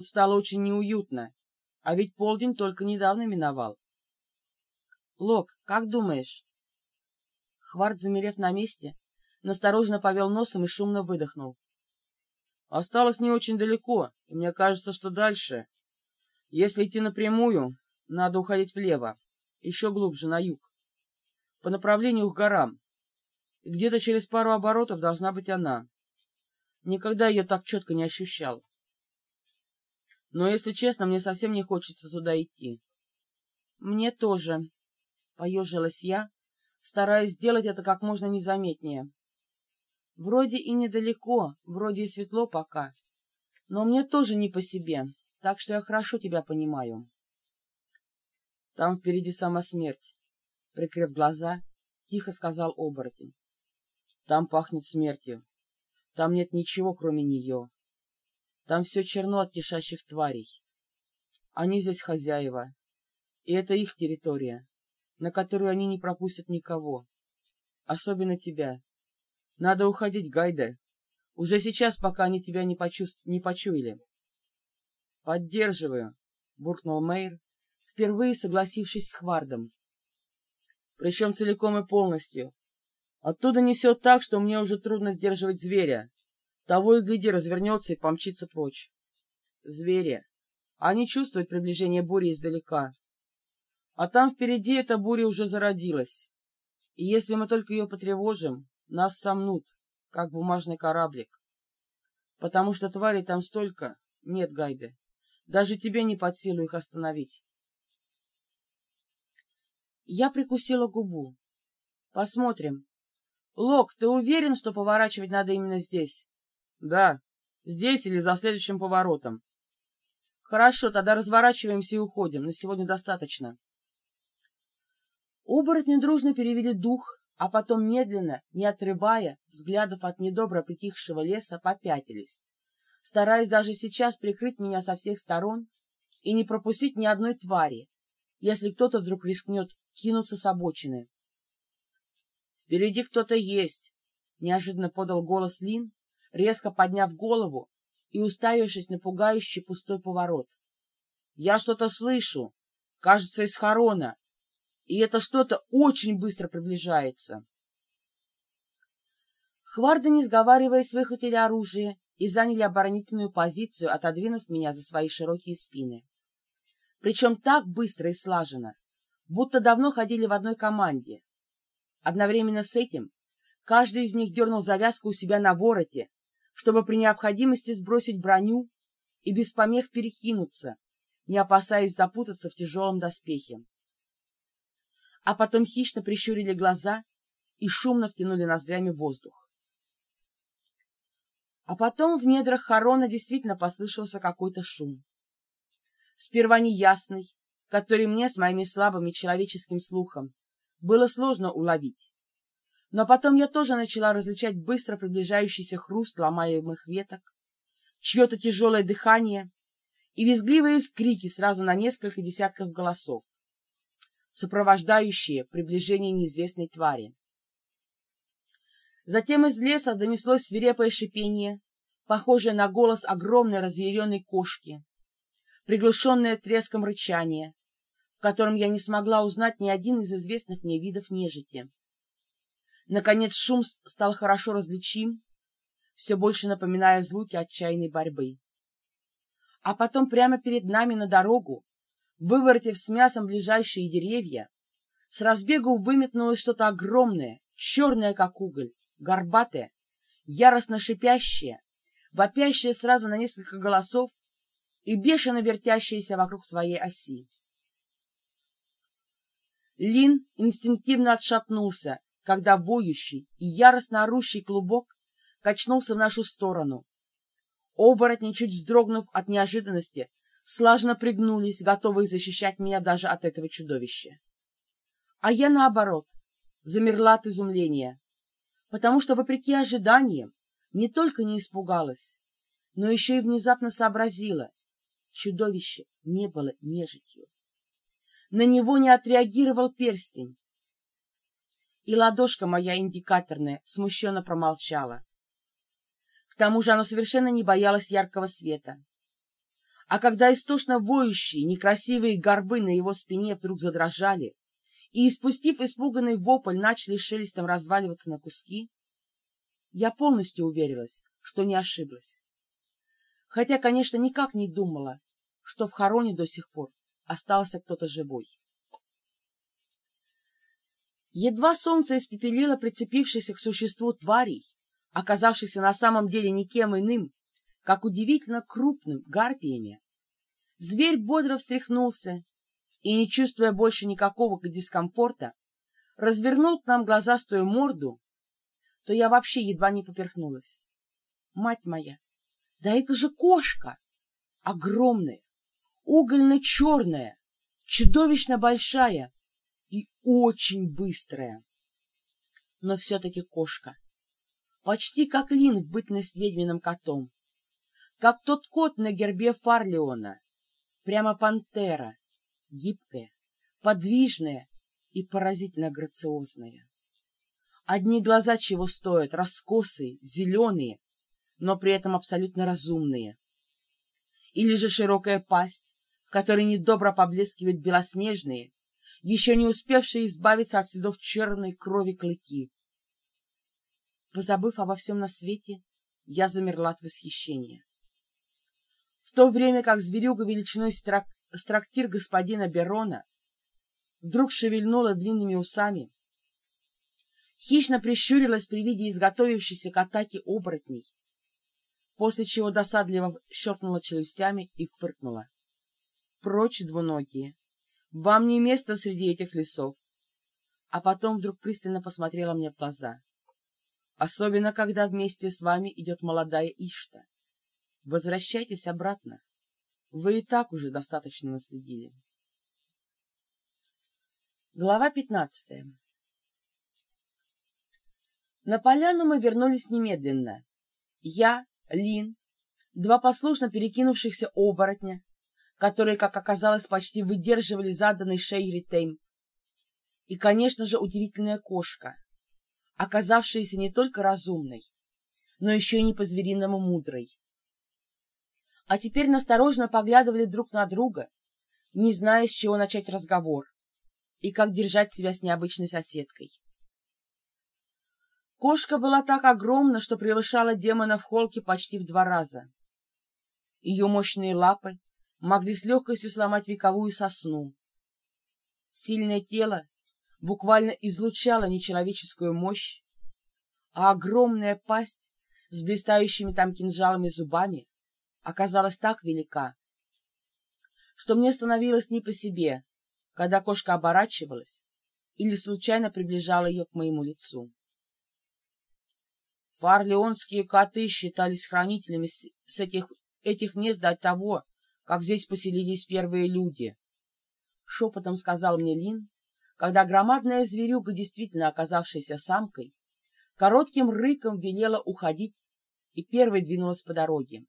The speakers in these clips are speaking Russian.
Стало очень неуютно, а ведь полдень только недавно миновал. Лок, как думаешь? Хварт, замерев на месте, настороженно повел носом и шумно выдохнул. Осталось не очень далеко, и мне кажется, что дальше, если идти напрямую, надо уходить влево, еще глубже, на юг, по направлению к горам. Где-то через пару оборотов должна быть она. Никогда ее так четко не ощущал. Но, если честно, мне совсем не хочется туда идти. — Мне тоже, — поежилась я, стараясь сделать это как можно незаметнее. Вроде и недалеко, вроде и светло пока, но мне тоже не по себе, так что я хорошо тебя понимаю. Там впереди сама смерть. Прикрыв глаза, тихо сказал оборотень. Там пахнет смертью. Там нет ничего, кроме нее. Там все черно от кишащих тварей. Они здесь хозяева, и это их территория, на которую они не пропустят никого, особенно тебя. Надо уходить, Гайде. Уже сейчас, пока они тебя не, почувств... не почуяли. Поддерживаю, буркнул Мэйр, впервые согласившись с Хвардом. Причем целиком и полностью. Оттуда несет так, что мне уже трудно сдерживать зверя. Того и гляди, развернется и помчится прочь. Звери. Они чувствуют приближение бури издалека. А там впереди эта буря уже зародилась. И если мы только ее потревожим, нас сомнут, как бумажный кораблик. Потому что тварей там столько, нет, Гайде. Даже тебе не под силу их остановить. Я прикусила губу. Посмотрим. Лок, ты уверен, что поворачивать надо именно здесь? Да, здесь или за следующим поворотом. Хорошо, тогда разворачиваемся и уходим. На сегодня достаточно. Оборотни дружно перевели дух, а потом медленно, не отрывая взглядов от недобро притихшего леса, попятились, стараясь даже сейчас прикрыть меня со всех сторон и не пропустить ни одной твари, если кто-то вдруг рискнет кинуться с обочины. «Впереди кто-то есть!» — неожиданно подал голос Лин, резко подняв голову и уставившись на пугающий пустой поворот. «Я что-то слышу! Кажется, из хорона!» и это что-то очень быстро приближается. Хварды, не сговариваясь, выхватили оружие и заняли оборонительную позицию, отодвинув меня за свои широкие спины. Причем так быстро и слаженно, будто давно ходили в одной команде. Одновременно с этим каждый из них дернул завязку у себя на вороте, чтобы при необходимости сбросить броню и без помех перекинуться, не опасаясь запутаться в тяжелом доспехе а потом хищно прищурили глаза и шумно втянули ноздрями воздух. А потом в недрах хорона действительно послышался какой-то шум. Сперва неясный, который мне с моими слабыми человеческим слухом было сложно уловить. Но потом я тоже начала различать быстро приближающийся хруст ломаемых веток, чье-то тяжелое дыхание и визгливые вскрики сразу на несколько десятков голосов сопровождающие приближение неизвестной твари. Затем из леса донеслось свирепое шипение, похожее на голос огромной разъяренной кошки, приглушенное треском рычания, в котором я не смогла узнать ни один из известных мне видов нежити. Наконец шум стал хорошо различим, все больше напоминая звуки отчаянной борьбы. А потом прямо перед нами на дорогу Выворотив с мясом ближайшие деревья, с разбегу выметнулось что-то огромное, черное, как уголь, горбатое, яростно шипящее, вопящее сразу на несколько голосов и бешено вертящееся вокруг своей оси. Лин инстинктивно отшатнулся, когда воющий и яростно орущий клубок качнулся в нашу сторону. Оборотни, чуть вздрогнув от неожиданности, слаженно пригнулись, готовые защищать меня даже от этого чудовища. А я, наоборот, замерла от изумления, потому что, вопреки ожиданиям, не только не испугалась, но еще и внезапно сообразила, чудовище не было нежитью. На него не отреагировал перстень, и ладошка моя индикаторная смущенно промолчала. К тому же оно совершенно не боялось яркого света А когда истошно воющие, некрасивые горбы на его спине вдруг задрожали и, испустив испуганный вопль, начали шелестом разваливаться на куски, я полностью уверилась, что не ошиблась. Хотя, конечно, никак не думала, что в хороне до сих пор остался кто-то живой. Едва солнце испепелило прицепившихся к существу тварей, оказавшихся на самом деле никем иным, как удивительно крупным гарпиями, зверь бодро встряхнулся и, не чувствуя больше никакого дискомфорта, развернул к нам глазастую морду, то я вообще едва не поперхнулась. Мать моя, да это же кошка! Огромная, угольно-черная, чудовищно большая и очень быстрая. Но все-таки кошка. Почти как Лин в бытность ведьминым котом как тот кот на гербе Фарлеона. Прямо пантера, гибкая, подвижная и поразительно грациозная. Одни глаза чего стоят, раскосые, зеленые, но при этом абсолютно разумные. Или же широкая пасть, в которой недобро поблескивают белоснежные, еще не успевшие избавиться от следов черной крови клыки. Позабыв обо всем на свете, я замерла от восхищения то время как зверюга величиной с, трак... с трактир господина Берона вдруг шевельнула длинными усами, хищно прищурилась при виде изготовившейся к атаке оборотней, после чего досадливо щелкнула челюстями и фыркнула. «Прочь, двуногие! Вам не место среди этих лесов!» А потом вдруг пристально посмотрела мне в глаза. «Особенно, когда вместе с вами идет молодая Ишта. Возвращайтесь обратно. Вы и так уже достаточно наследили. Глава пятнадцатая На поляну мы вернулись немедленно. Я, Лин, два послушно перекинувшихся оборотня, которые, как оказалось, почти выдерживали заданный Шейри темп, и, конечно же, удивительная кошка, оказавшаяся не только разумной, но еще и не по-звериному мудрой а теперь насторожно поглядывали друг на друга, не зная, с чего начать разговор и как держать себя с необычной соседкой. Кошка была так огромна, что превышала демона в холке почти в два раза. Ее мощные лапы могли с легкостью сломать вековую сосну. Сильное тело буквально излучало нечеловеческую мощь, а огромная пасть с блистающими там кинжалами зубами оказалась так велика, что мне становилось не по себе, когда кошка оборачивалась или случайно приближала ее к моему лицу. Фарлеонские коты считались хранителями с этих, этих мест до того, как здесь поселились первые люди. Шепотом сказал мне Лин, когда громадная зверюга, действительно оказавшаяся самкой, коротким рыком велела уходить и первой двинулась по дороге.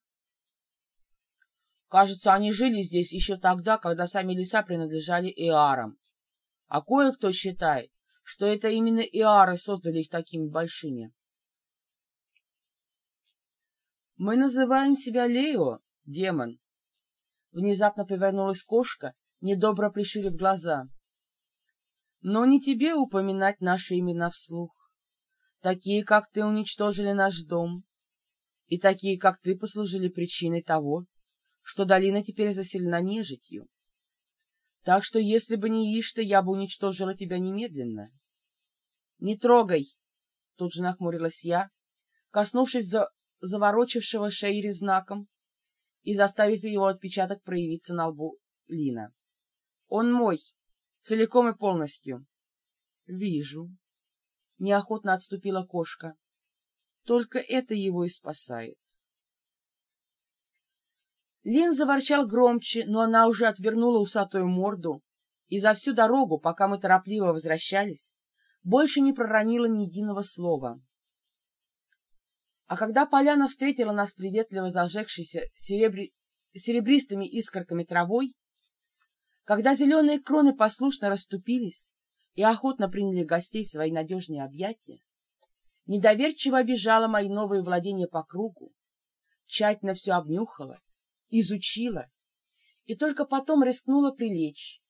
Кажется, они жили здесь еще тогда, когда сами леса принадлежали Иарам. А кое-кто считает, что это именно Иары создали их такими большими. «Мы называем себя Лео, демон». Внезапно повернулась кошка, недобро прищурив глаза. «Но не тебе упоминать наши имена вслух. Такие, как ты, уничтожили наш дом, и такие, как ты, послужили причиной того, что долина теперь заселена нежитью. Так что, если бы не Ишта, я бы уничтожила тебя немедленно. — Не трогай! — тут же нахмурилась я, коснувшись за заворочившего Шейри знаком и заставив его отпечаток проявиться на лбу Лина. — Он мой, целиком и полностью. — Вижу. Неохотно отступила кошка. Только это его и спасает. Лин заворчал громче, но она уже отвернула усатую морду и за всю дорогу, пока мы торопливо возвращались, больше не проронила ни единого слова. А когда поляна встретила нас приветливо зажегшейся серебри... серебристыми искорками травой, когда зеленые кроны послушно расступились и охотно приняли гостей свои надежные объятия, недоверчиво обижала мои новые владения по кругу, тщательно все обнюхала изучила и только потом рискнула прилечь,